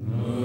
Mm.